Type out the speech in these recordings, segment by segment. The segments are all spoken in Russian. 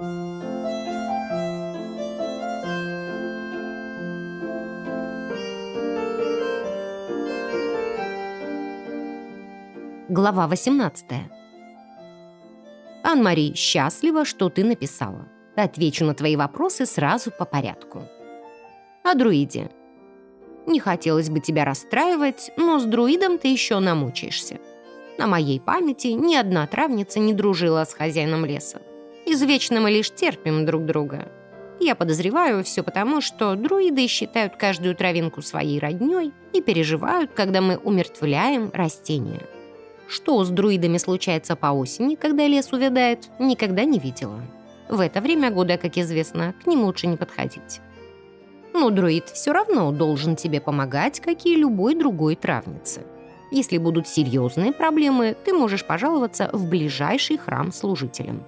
Глава 18 Ан-Мари, счастлива, что ты написала. Отвечу на твои вопросы сразу по порядку. О друиде. Не хотелось бы тебя расстраивать, но с друидом ты еще намучаешься. На моей памяти ни одна травница не дружила с хозяином леса. Извечно мы лишь терпим друг друга. Я подозреваю все потому, что друиды считают каждую травинку своей роднёй и переживают, когда мы умертвляем растения. Что с друидами случается по осени, когда лес увядает, никогда не видела. В это время года, как известно, к ним лучше не подходить. Но друид все равно должен тебе помогать, как и любой другой травнице. Если будут серьезные проблемы, ты можешь пожаловаться в ближайший храм служителям.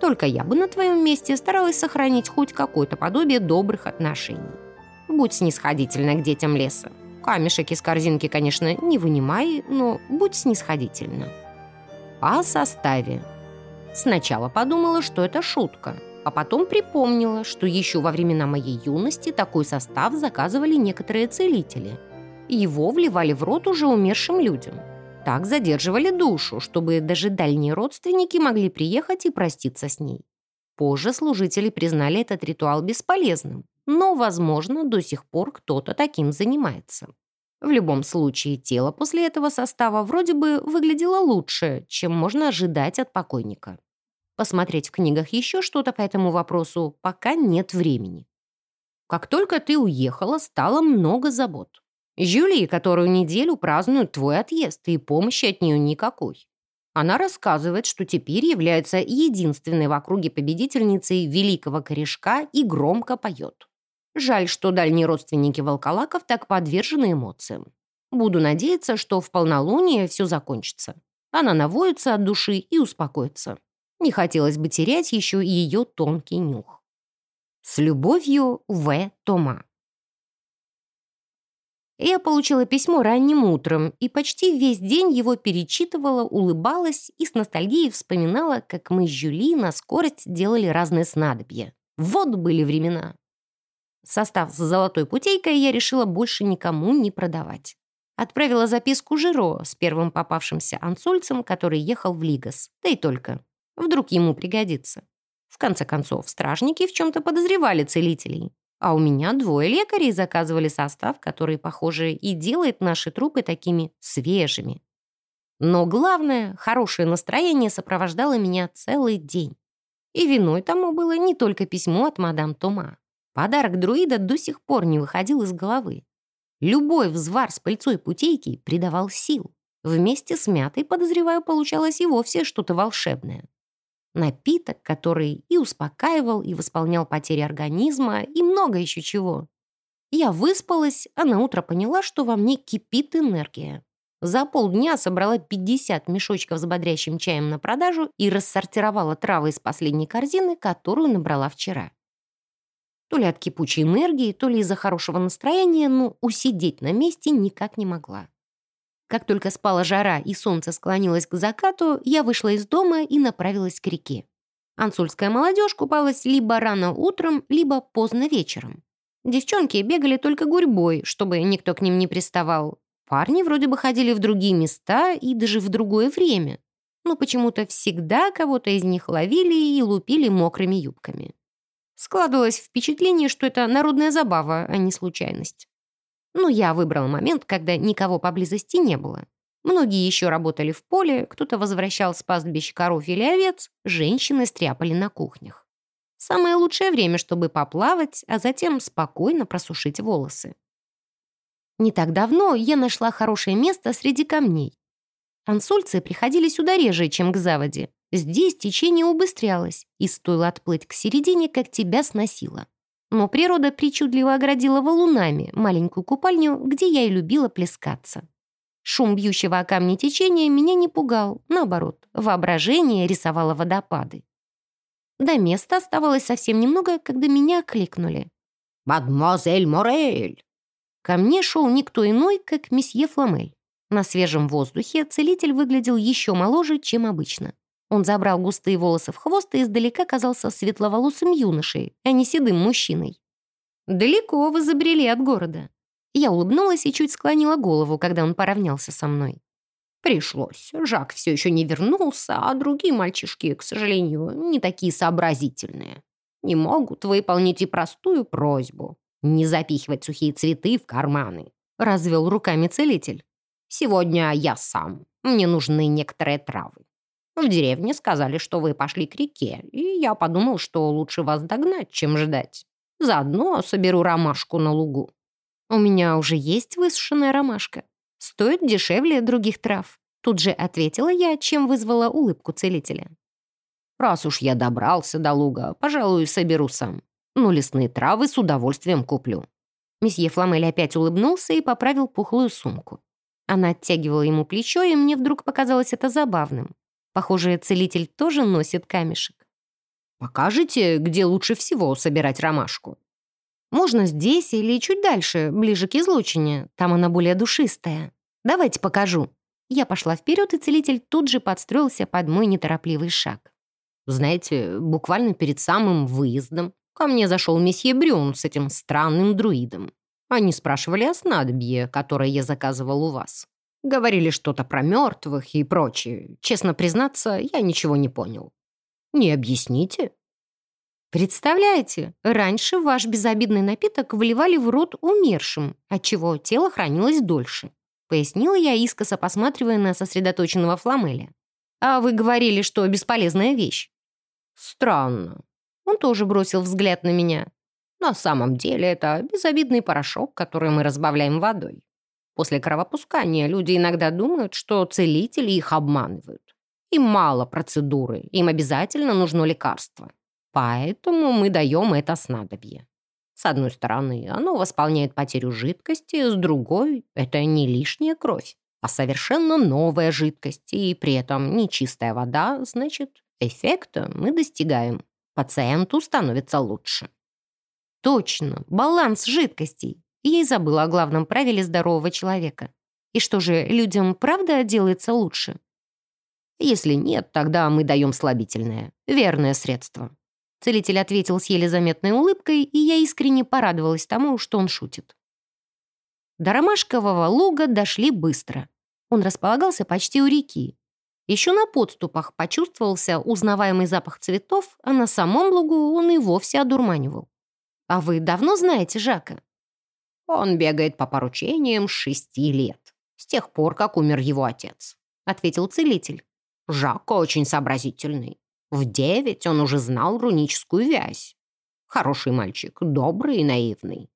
Только я бы на твоем месте старалась сохранить хоть какое-то подобие добрых отношений. Будь снисходительна к детям леса. Камешек из корзинки, конечно, не вынимай, но будь снисходительна. О составе. Сначала подумала, что это шутка, а потом припомнила, что еще во времена моей юности такой состав заказывали некоторые целители. Его вливали в рот уже умершим людям. Так задерживали душу, чтобы даже дальние родственники могли приехать и проститься с ней. Позже служители признали этот ритуал бесполезным, но, возможно, до сих пор кто-то таким занимается. В любом случае, тело после этого состава вроде бы выглядело лучше, чем можно ожидать от покойника. Посмотреть в книгах еще что-то по этому вопросу пока нет времени. Как только ты уехала, стало много забот. Жюли, которую неделю празднуют твой отъезд, и помощи от нее никакой. Она рассказывает, что теперь является единственной в округе победительницей великого корешка и громко поет. Жаль, что дальние родственники волколаков так подвержены эмоциям. Буду надеяться, что в полнолуние все закончится. Она навоится от души и успокоится. Не хотелось бы терять еще и ее тонкий нюх. С любовью, В. Тома. Я получила письмо ранним утром и почти весь день его перечитывала, улыбалась и с ностальгией вспоминала, как мы с Жюли на скорость делали разные снадобья. Вот были времена. Состав с золотой путейкой я решила больше никому не продавать. Отправила записку Жиро с первым попавшимся ансольцем, который ехал в Лигас. Да и только. Вдруг ему пригодится. В конце концов, стражники в чем-то подозревали целителей. А у меня двое лекарей заказывали состав, который, похоже, и делает наши трупы такими свежими. Но главное, хорошее настроение сопровождало меня целый день. И виной тому было не только письмо от мадам Тома. Подарок друида до сих пор не выходил из головы. Любой взвар с пыльцой путейки придавал сил. Вместе с мятой, подозреваю, получалось и вовсе что-то волшебное. Напиток, который и успокаивал, и восполнял потери организма, и много еще чего. Я выспалась, а на утро поняла, что во мне кипит энергия. За полдня собрала 50 мешочков с бодрящим чаем на продажу и рассортировала травы из последней корзины, которую набрала вчера. То ли от кипучей энергии, то ли из-за хорошего настроения, но усидеть на месте никак не могла. Как только спала жара и солнце склонилось к закату, я вышла из дома и направилась к реке. Ансульская молодежь купалась либо рано утром, либо поздно вечером. Девчонки бегали только гурьбой, чтобы никто к ним не приставал. Парни вроде бы ходили в другие места и даже в другое время. Но почему-то всегда кого-то из них ловили и лупили мокрыми юбками. Складывалось впечатление, что это народная забава, а не случайность. Но я выбрал момент, когда никого поблизости не было. Многие еще работали в поле, кто-то возвращал с пастбищ коров или овец, женщины стряпали на кухнях. Самое лучшее время, чтобы поплавать, а затем спокойно просушить волосы. Не так давно я нашла хорошее место среди камней. Ансульцы приходили сюда реже, чем к заводе, Здесь течение убыстрялось, и стоило отплыть к середине, как тебя сносило. Но природа причудливо оградила валунами маленькую купальню, где я и любила плескаться. Шум бьющего о камни течения меня не пугал, наоборот, воображение рисовало водопады. До места оставалось совсем немного, когда меня окликнули. «Мадемуазель Морель!» Ко мне шел никто иной, как месье Фламель. На свежем воздухе целитель выглядел еще моложе, чем обычно. Он забрал густые волосы в хвост и издалека казался светловолосым юношей, а не седым мужчиной. «Далеко вы забрели от города». Я улыбнулась и чуть склонила голову, когда он поравнялся со мной. «Пришлось. Жак все еще не вернулся, а другие мальчишки, к сожалению, не такие сообразительные. Не могут выполнить и простую просьбу — не запихивать сухие цветы в карманы», — развел руками целитель. «Сегодня я сам. Мне нужны некоторые травы. В деревне сказали, что вы пошли к реке, и я подумал, что лучше вас догнать, чем ждать. Заодно соберу ромашку на лугу. У меня уже есть высушенная ромашка. Стоит дешевле других трав. Тут же ответила я, чем вызвала улыбку целителя. Раз уж я добрался до луга, пожалуй, соберу сам. Но лесные травы с удовольствием куплю. Месье Фламель опять улыбнулся и поправил пухлую сумку. Она оттягивала ему плечо, и мне вдруг показалось это забавным. Похоже, целитель тоже носит камешек. «Покажете, где лучше всего собирать ромашку?» «Можно здесь или чуть дальше, ближе к излучине. Там она более душистая. Давайте покажу». Я пошла вперед, и целитель тут же подстроился под мой неторопливый шаг. Знаете, буквально перед самым выездом ко мне зашел месье Брюн с этим странным друидом. Они спрашивали о снадобье, которое я заказывал у вас. Говорили что-то про мертвых и прочее. Честно признаться, я ничего не понял. Не объясните?» «Представляете, раньше ваш безобидный напиток вливали в рот умершим, отчего тело хранилось дольше», пояснила я, искоса посматривая на сосредоточенного фламеля. «А вы говорили, что бесполезная вещь». «Странно». Он тоже бросил взгляд на меня. «На самом деле это безобидный порошок, который мы разбавляем водой. После кровопускания люди иногда думают, что целители их обманывают. Им мало процедуры, им обязательно нужно лекарство. Поэтому мы даем это снадобье. С одной стороны, оно восполняет потерю жидкости, с другой — это не лишняя кровь, а совершенно новая жидкость, и при этом не чистая вода, значит, эффекта мы достигаем. Пациенту становится лучше. Точно, баланс жидкостей. Я и забыла о главном правиле здорового человека. И что же, людям правда делается лучше? Если нет, тогда мы даем слабительное. Верное средство. Целитель ответил с еле заметной улыбкой, и я искренне порадовалась тому, что он шутит. До ромашкового луга дошли быстро. Он располагался почти у реки. Еще на подступах почувствовался узнаваемый запах цветов, а на самом лугу он и вовсе одурманивал. «А вы давно знаете Жака?» Он бегает по поручениям шести лет, с тех пор, как умер его отец», — ответил целитель. «Жак очень сообразительный. В девять он уже знал руническую вязь. Хороший мальчик, добрый и наивный.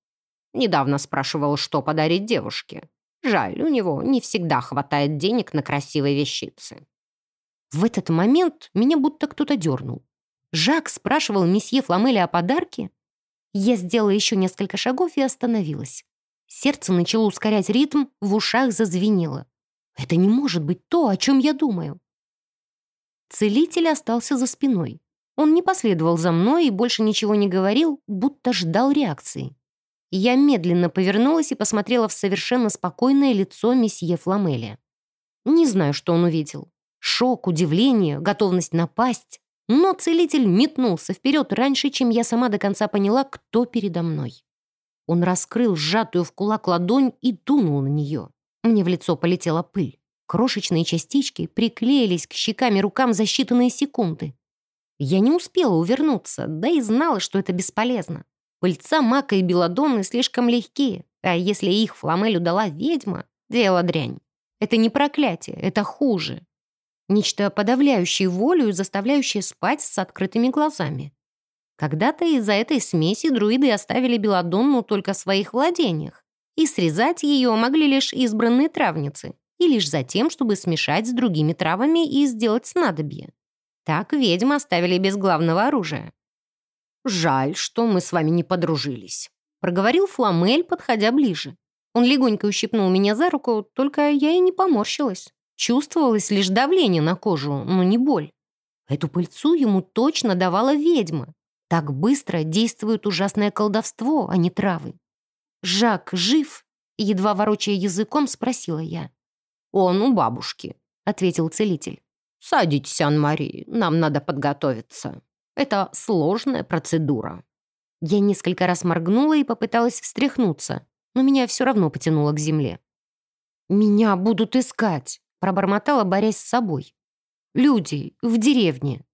Недавно спрашивал, что подарить девушке. Жаль, у него не всегда хватает денег на красивые вещицы». В этот момент меня будто кто-то дернул. Жак спрашивал месье Фламеля о подарке? Я сделала еще несколько шагов и остановилась. Сердце начало ускорять ритм, в ушах зазвенело. Это не может быть то, о чем я думаю. Целитель остался за спиной. Он не последовал за мной и больше ничего не говорил, будто ждал реакции. Я медленно повернулась и посмотрела в совершенно спокойное лицо месье Фламеля. Не знаю, что он увидел. Шок, удивление, готовность напасть. Но целитель метнулся вперед раньше, чем я сама до конца поняла, кто передо мной. Он раскрыл сжатую в кулак ладонь и дунул на нее. Мне в лицо полетела пыль. Крошечные частички приклеились к щекам и рукам за считанные секунды. Я не успела увернуться, да и знала, что это бесполезно. Пыльца мака и белладонны слишком легкие, а если их фламель удала ведьма, дело дрянь. Это не проклятие, это хуже. Нечто подавляющее волю и заставляющее спать с открытыми глазами. Когда-то из-за этой смеси друиды оставили Беладонну только в своих владениях, и срезать ее могли лишь избранные травницы, и лишь за тем, чтобы смешать с другими травами и сделать снадобье. Так ведьмы оставили без главного оружия. «Жаль, что мы с вами не подружились», — проговорил Фламель, подходя ближе. Он легонько ущипнул меня за руку, только я и не поморщилась. Чувствовалось лишь давление на кожу, но не боль. Эту пыльцу ему точно давала ведьма. Так быстро действует ужасное колдовство, а не травы. «Жак жив?» — едва ворочая языком, спросила я. «Он у бабушки», — ответил целитель. «Садитесь, Ан-Мари, нам надо подготовиться. Это сложная процедура». Я несколько раз моргнула и попыталась встряхнуться, но меня все равно потянуло к земле. «Меня будут искать», — пробормотала, борясь с собой. «Люди в деревне».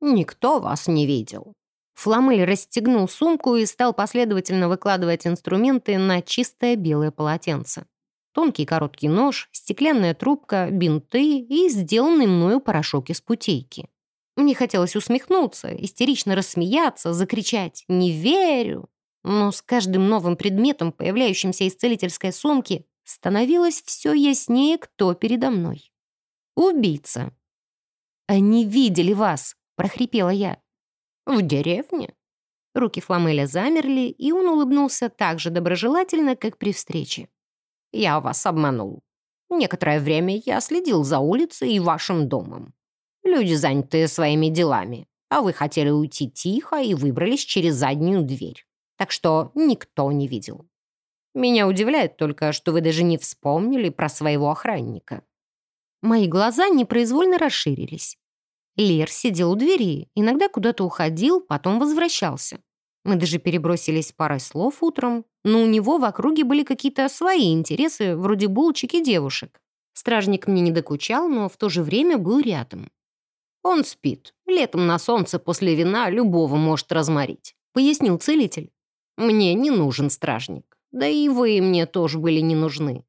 «Никто вас не видел». Фламель расстегнул сумку и стал последовательно выкладывать инструменты на чистое белое полотенце тонкий короткий нож, стеклянная трубка, бинты и сделанный мною порошок из путейки. Мне хотелось усмехнуться, истерично рассмеяться, закричать «Не верю!». Но с каждым новым предметом, появляющимся из целительской сумки, становилось все яснее, кто передо мной. Убийца. «Они видели вас!» — прохрипела я. «В деревне?» Руки Фламеля замерли, и он улыбнулся так же доброжелательно, как при встрече. Я вас обманул. Некоторое время я следил за улицей и вашим домом. Люди заняты своими делами, а вы хотели уйти тихо и выбрались через заднюю дверь. Так что никто не видел. Меня удивляет только, что вы даже не вспомнили про своего охранника». Мои глаза непроизвольно расширились. Лер сидел у двери, иногда куда-то уходил, потом возвращался. Мы даже перебросились парой слов утром, но у него в округе были какие-то свои интересы, вроде булочек и девушек. Стражник мне не докучал, но в то же время был рядом. «Он спит. Летом на солнце после вина любого может разморить», — пояснил целитель. «Мне не нужен стражник. Да и вы мне тоже были не нужны».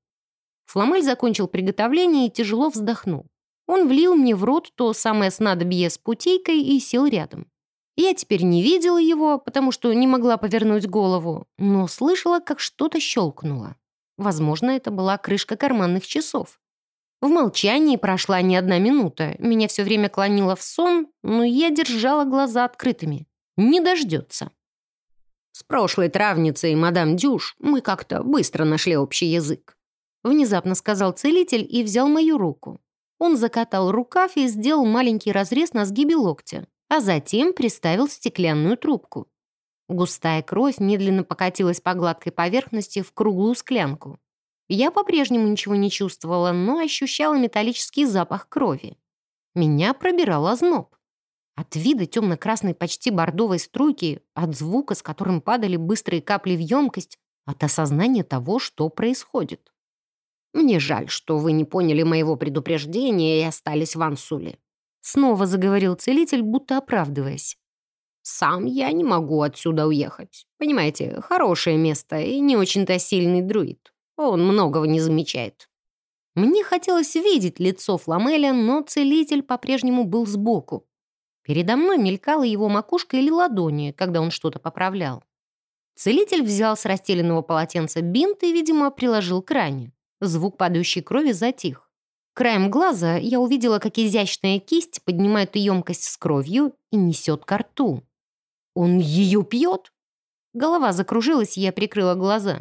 Фламель закончил приготовление и тяжело вздохнул. Он влил мне в рот то самое снадобье с путейкой и сел рядом. Я теперь не видела его, потому что не могла повернуть голову, но слышала, как что-то щелкнуло. Возможно, это была крышка карманных часов. В молчании прошла не одна минута. Меня все время клонило в сон, но я держала глаза открытыми. Не дождется. С прошлой травницей мадам Дюш мы как-то быстро нашли общий язык. Внезапно сказал целитель и взял мою руку. Он закатал рукав и сделал маленький разрез на сгибе локтя а затем приставил стеклянную трубку. Густая кровь медленно покатилась по гладкой поверхности в круглую склянку. Я по-прежнему ничего не чувствовала, но ощущала металлический запах крови. Меня пробирал озноб. От вида темно-красной почти бордовой струйки, от звука, с которым падали быстрые капли в емкость, от осознания того, что происходит. «Мне жаль, что вы не поняли моего предупреждения и остались в Ансуле. Снова заговорил целитель, будто оправдываясь. «Сам я не могу отсюда уехать. Понимаете, хорошее место и не очень-то сильный друид. Он многого не замечает». Мне хотелось видеть лицо Фламеля, но целитель по-прежнему был сбоку. Передо мной мелькала его макушка или ладони, когда он что-то поправлял. Целитель взял с расстеленного полотенца бинт и, видимо, приложил к ране. Звук падающей крови затих. Краем глаза я увидела, как изящная кисть поднимает емкость с кровью и несет ко рту. «Он ее пьет?» Голова закружилась, и я прикрыла глаза.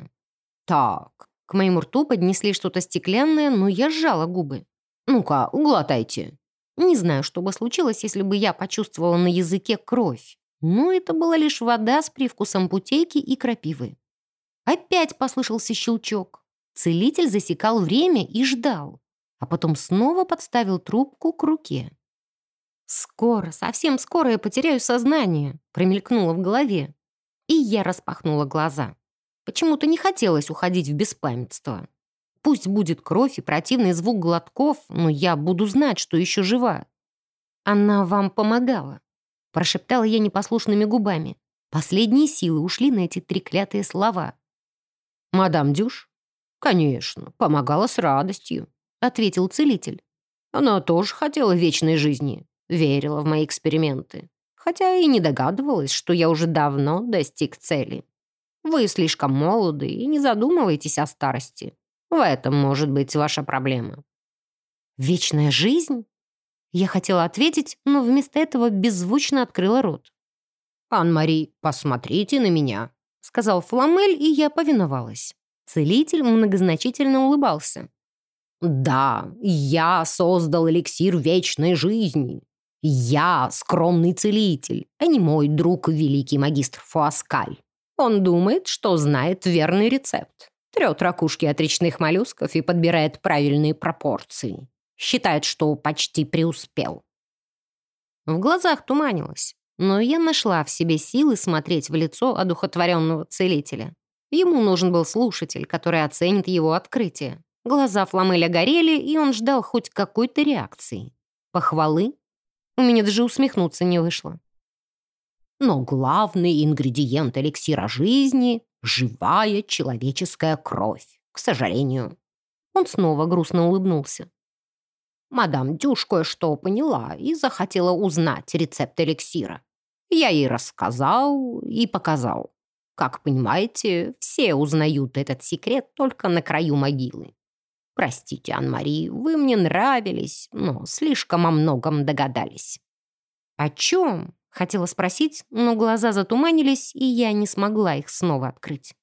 «Так». К моему рту поднесли что-то стеклянное, но я сжала губы. «Ну-ка, углотайте». Не знаю, что бы случилось, если бы я почувствовала на языке кровь. Но это была лишь вода с привкусом путейки и крапивы. Опять послышался щелчок. Целитель засекал время и ждал а потом снова подставил трубку к руке. «Скоро, совсем скоро я потеряю сознание», промелькнуло в голове. И я распахнула глаза. Почему-то не хотелось уходить в беспамятство. Пусть будет кровь и противный звук глотков, но я буду знать, что еще жива. «Она вам помогала», — прошептала я непослушными губами. Последние силы ушли на эти треклятые слова. «Мадам Дюш?» «Конечно, помогала с радостью», — ответил целитель. «Она тоже хотела вечной жизни, верила в мои эксперименты, хотя и не догадывалась, что я уже давно достиг цели. Вы слишком молоды и не задумываетесь о старости. В этом может быть ваша проблема». «Вечная жизнь?» Я хотела ответить, но вместо этого беззвучно открыла рот. «Ан-Мари, посмотрите на меня», — сказал Фламель, и я повиновалась. Целитель многозначительно улыбался. Да, я создал эликсир вечной жизни. Я скромный целитель, а не мой друг великий магистр Фуаскаль. Он думает, что знает верный рецепт. Трет ракушки от речных моллюсков и подбирает правильные пропорции. Считает, что почти преуспел. В глазах туманилось, но я нашла в себе силы смотреть в лицо одухотворенного целителя. Ему нужен был слушатель, который оценит его открытие. Глаза Фламеля горели, и он ждал хоть какой-то реакции. Похвалы? У меня даже усмехнуться не вышло. Но главный ингредиент эликсира жизни — живая человеческая кровь, к сожалению. Он снова грустно улыбнулся. Мадам Дюш кое-что поняла и захотела узнать рецепт эликсира. Я ей рассказал и показал. Как понимаете, все узнают этот секрет только на краю могилы. Простите, Ан-Мари, вы мне нравились, но слишком о многом догадались. О чем? Хотела спросить, но глаза затуманились, и я не смогла их снова открыть.